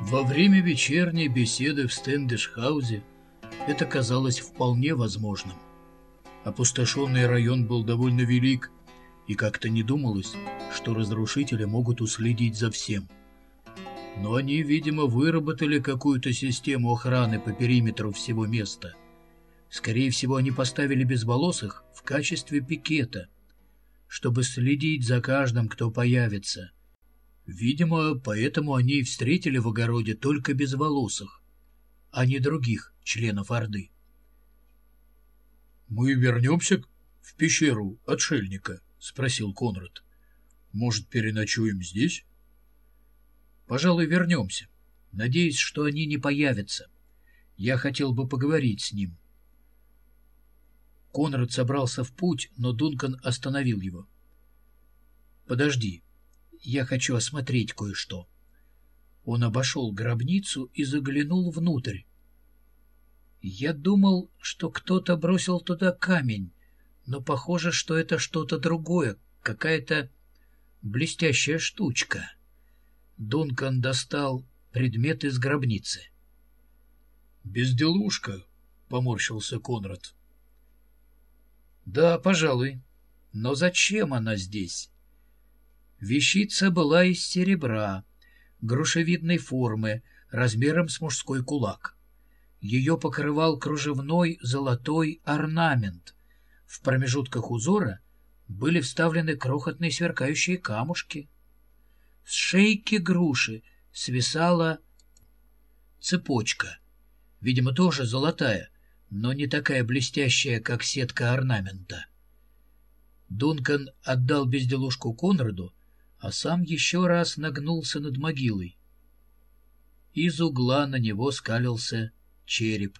Во время вечерней беседы в Стендишхаузе это казалось вполне возможным. Опустошенный район был довольно велик, и как-то не думалось, что разрушители могут уследить за всем. Но они, видимо, выработали какую-то систему охраны по периметру всего места. Скорее всего, они поставили безволосых в качестве пикета, чтобы следить за каждым, кто появится. Видимо, поэтому они и встретили в огороде только безволосых, а не других членов Орды. «Мы вернемся в пещеру отшельника?» — спросил Конрад. «Может, переночуем здесь?» «Пожалуй, вернемся. Надеюсь, что они не появятся. Я хотел бы поговорить с ним». Конрад собрался в путь, но Дункан остановил его. «Подожди, я хочу осмотреть кое-что». Он обошел гробницу и заглянул внутрь. Я думал, что кто-то бросил туда камень, но похоже, что это что-то другое, какая-то блестящая штучка. Дункан достал предмет из гробницы. «Безделушка», — поморщился Конрад. «Да, пожалуй. Но зачем она здесь?» Вещица была из серебра, грушевидной формы, размером с мужской кулак. Ее покрывал кружевной золотой орнамент. В промежутках узора были вставлены крохотные сверкающие камушки. С шейки груши свисала цепочка, видимо, тоже золотая, но не такая блестящая, как сетка орнамента. Дункан отдал безделушку Конраду, а сам еще раз нагнулся над могилой. Из угла на него скалился череп.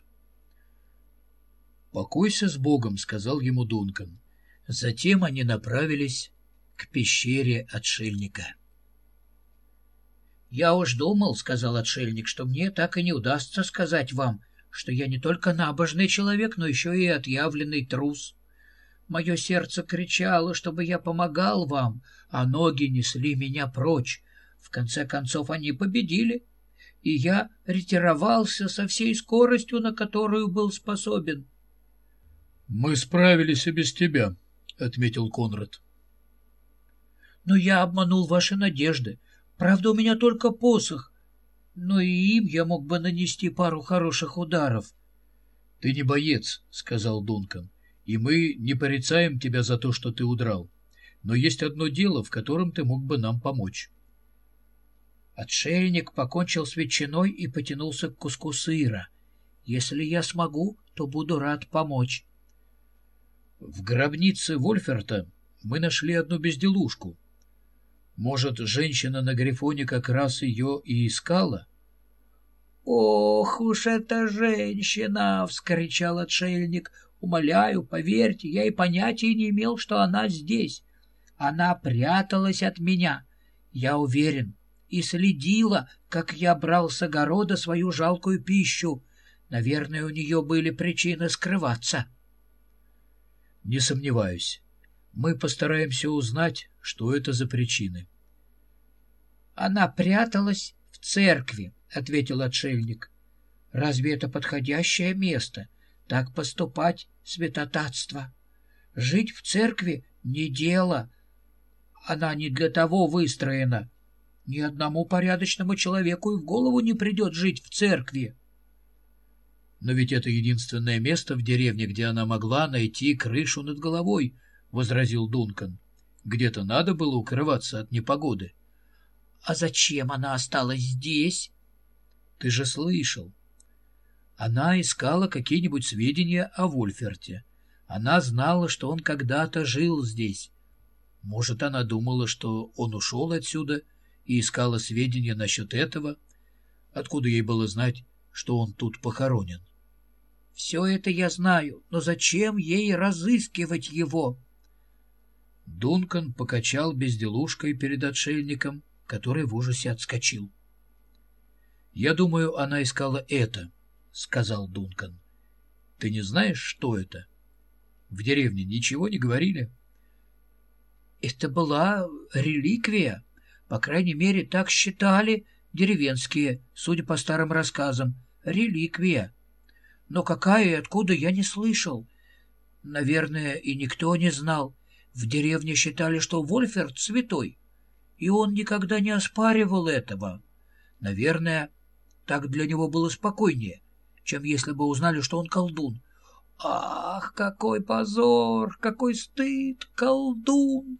«Покойся с Богом», — сказал ему Дункан. Затем они направились к пещере отшельника. «Я уж думал, — сказал отшельник, — что мне так и не удастся сказать вам, что я не только набожный человек, но еще и отъявленный трус. Мое сердце кричало, чтобы я помогал вам, а ноги несли меня прочь. В конце концов они победили, и я ретировался со всей скоростью, на которую был способен. — Мы справились и без тебя, — отметил Конрад. — Но я обманул ваши надежды. Правда, у меня только посох, но и им я мог бы нанести пару хороших ударов. — Ты не боец, — сказал Дункан, — и мы не порицаем тебя за то, что ты удрал. Но есть одно дело, в котором ты мог бы нам помочь. Отшельник покончил с ветчиной и потянулся к куску сыра. «Если я смогу, то буду рад помочь». В гробнице Вольферта мы нашли одну безделушку. Может, женщина на Грифоне как раз ее и искала? «Ох уж эта женщина!» — вскричал отшельник. «Умоляю, поверьте, я и понятия не имел, что она здесь. Она пряталась от меня. Я уверен, и следила, как я брал с огорода свою жалкую пищу. Наверное, у нее были причины скрываться. — Не сомневаюсь. Мы постараемся узнать, что это за причины. — Она пряталась в церкви, — ответил отшельник. — Разве это подходящее место? Так поступать святотатство. Жить в церкви — не дело. Она не для того выстроена. — ни одному порядочному человеку и в голову не придет жить в церкви. Но ведь это единственное место в деревне, где она могла найти крышу над головой, — возразил Дункан. Где-то надо было укрываться от непогоды. — А зачем она осталась здесь? — Ты же слышал. Она искала какие-нибудь сведения о Вольферте. Она знала, что он когда-то жил здесь. Может, она думала, что он ушел отсюда — и искала сведения насчет этого, откуда ей было знать, что он тут похоронен. «Все это я знаю, но зачем ей разыскивать его?» Дункан покачал безделушкой перед отшельником, который в ужасе отскочил. «Я думаю, она искала это», — сказал Дункан. «Ты не знаешь, что это? В деревне ничего не говорили?» «Это была реликвия», по крайней мере, так считали, Деревенские, судя по старым рассказам. Реликвия. Но какая и откуда, я не слышал. Наверное, и никто не знал. В деревне считали, что Вольферт святой, и он никогда не оспаривал этого. Наверное, так для него было спокойнее, чем если бы узнали, что он колдун. Ах, какой позор, какой стыд, колдун!